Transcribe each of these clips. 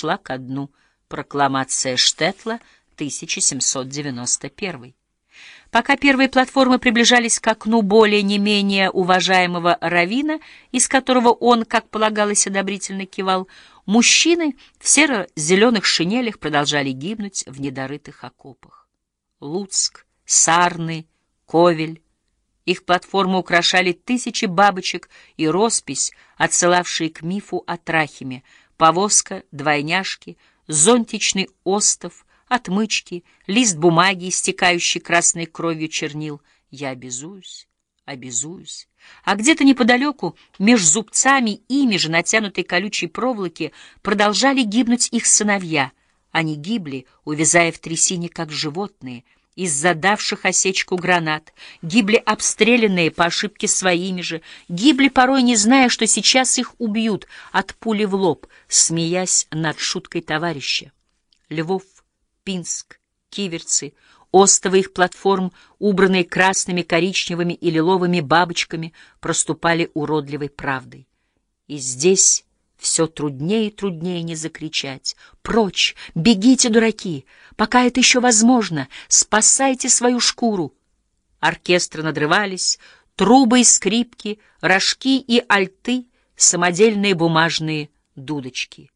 шла ко дну. Прокламация Штетла, 1791. Пока первые платформы приближались к окну более не менее уважаемого Равина, из которого он, как полагалось, одобрительно кивал, мужчины в серо-зеленых шинелях продолжали гибнуть в недорытых окопах. Луцк, Сарны, Ковель. Их платформы украшали тысячи бабочек и роспись, отсылавшие к мифу о Трахиме, повозка, двойняшки, зонтичный остов — отмычки, лист бумаги, истекающий красной кровью чернил. Я обязуюсь, обязуюсь. А где-то неподалеку, меж зубцами ими же натянутой колючей проволоки, продолжали гибнуть их сыновья. Они гибли, увязая в трясине, как животные, из задавших осечку гранат, гибли обстрелянные по ошибке своими же, гибли порой не зная, что сейчас их убьют от пули в лоб, смеясь над шуткой товарища. Львов Пинск, Киверцы, остовы их платформ, убранные красными, коричневыми и лиловыми бабочками, проступали уродливой правдой. И здесь все труднее и труднее не закричать. «Прочь! Бегите, дураки! Пока это еще возможно! Спасайте свою шкуру!» Оркестры надрывались, трубы и скрипки, рожки и альты, самодельные бумажные дудочки.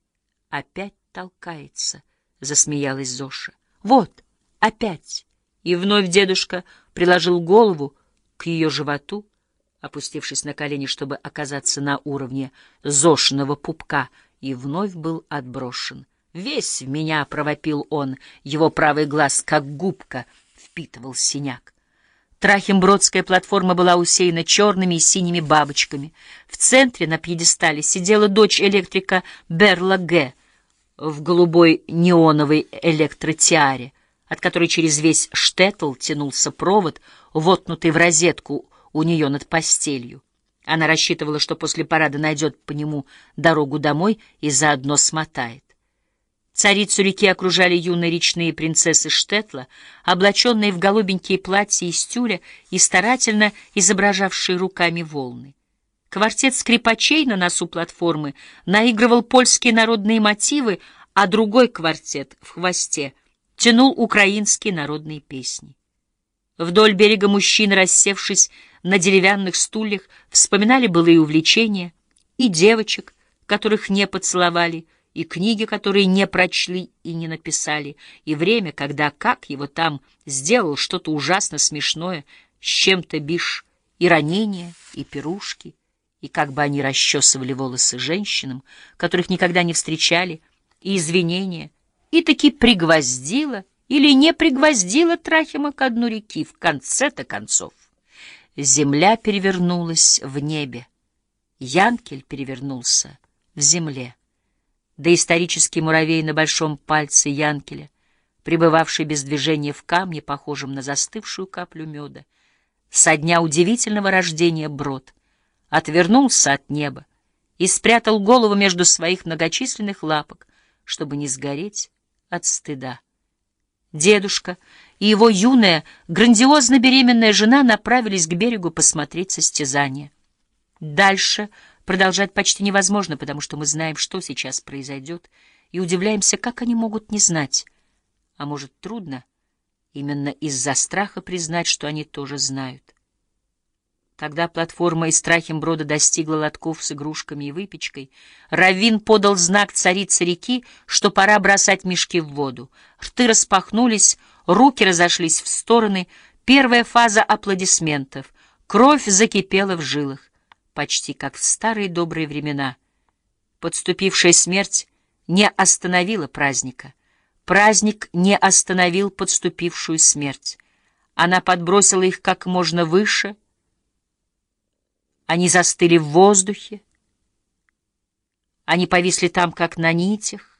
Опять толкается — засмеялась Зоша. Вот, опять. И вновь дедушка приложил голову к ее животу, опустившись на колени, чтобы оказаться на уровне Зошиного пупка, и вновь был отброшен. Весь в меня провопил он, его правый глаз, как губка, впитывал синяк. Трахимбродская платформа была усеяна черными и синими бабочками. В центре на пьедестале сидела дочь электрика Берла Г., в голубой неоновой электротиаре, от которой через весь штетл тянулся провод, воткнутый в розетку у нее над постелью. Она рассчитывала, что после парада найдет по нему дорогу домой и заодно смотает. Царицу реки окружали юные речные принцессы Штетла, облаченные в голубенькие платья из тюля и старательно изображавшие руками волны. Квартет скрипачей на носу платформы наигрывал польские народные мотивы, а другой квартет в хвосте тянул украинские народные песни. Вдоль берега мужчины, рассевшись на деревянных стульях, вспоминали былые увлечения и девочек, которых не поцеловали, и книги, которые не прочли и не написали, и время, когда как его там сделал что-то ужасно смешное, с чем-то бишь и ранения, и пирушки и как бы они расчесывали волосы женщинам, которых никогда не встречали, и извинения, и таки пригвоздила или не пригвоздила Трахима к дну реки в конце-то концов. Земля перевернулась в небе, Янкель перевернулся в земле. Да исторический муравей на большом пальце Янкеля, пребывавший без движения в камне, похожем на застывшую каплю меда, со дня удивительного рождения брод — отвернулся от неба и спрятал голову между своих многочисленных лапок, чтобы не сгореть от стыда. Дедушка и его юная, грандиозно беременная жена направились к берегу посмотреть состязание. Дальше продолжать почти невозможно, потому что мы знаем, что сейчас произойдет, и удивляемся, как они могут не знать. А может, трудно именно из-за страха признать, что они тоже знают. Когда платформа из Трахимброда достигла лотков с игрушками и выпечкой, Равин подал знак царице реки, что пора бросать мешки в воду. Рты распахнулись, руки разошлись в стороны, первая фаза аплодисментов. Кровь закипела в жилах, почти как в старые добрые времена. Подступившая смерть не остановила праздника. Праздник не остановил подступившую смерть. Она подбросила их как можно выше — они застыли в воздухе. Они повисли там, как на нитях.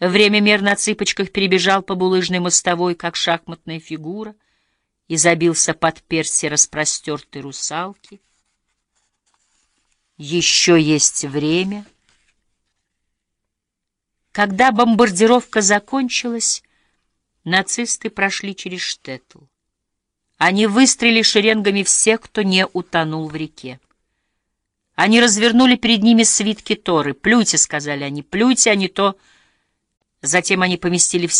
Время мер на цыпочках перебежал по булыжной мостовой, как шахматная фигура, и забился под перси распростертой русалки. Еще есть время. Когда бомбардировка закончилась, нацисты прошли через Штеттл. Они выстрелили шеренгами всех, кто не утонул в реке. Они развернули перед ними свитки Торы. «Плюйте», — сказали они, — «плюйте, а не то...» Затем они поместили все